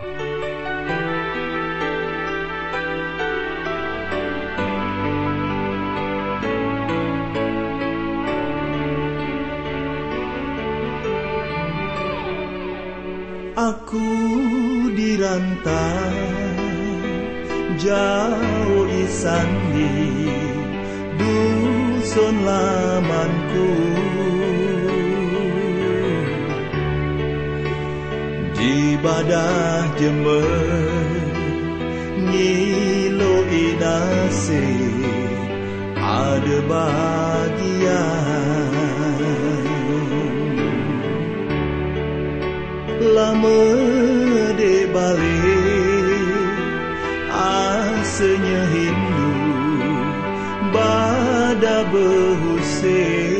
Aku dirantau jauh isandi dusun lamanku di badah jember ngilo inase ada bagian lama de balik asanya Hindu bada berhuse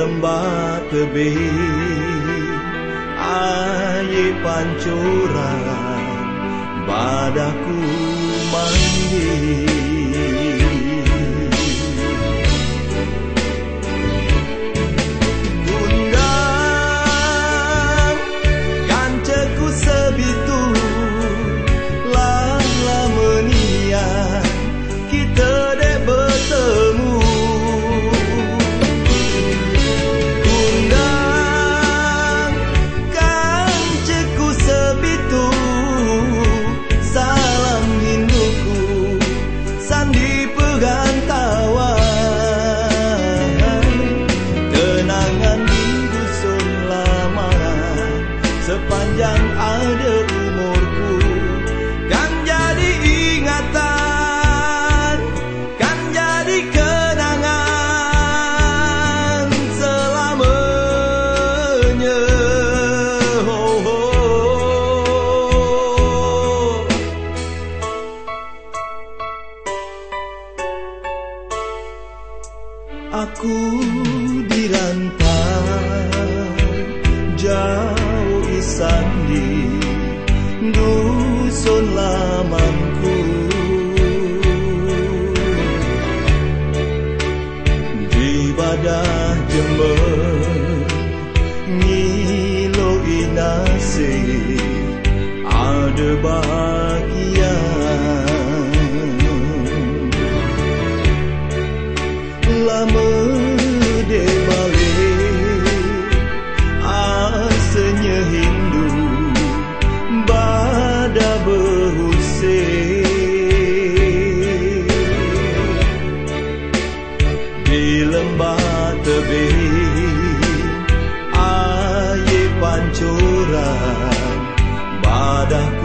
lembah tebing aye pancuran badaku mandi sepanjang ada umurku kan jadi ingatan kan jadi kenangan selamanya oh, oh. aku dirantau di badah jember ngilo inase ada bahagia air pancuran badahku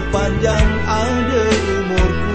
sepanjang ada umurku.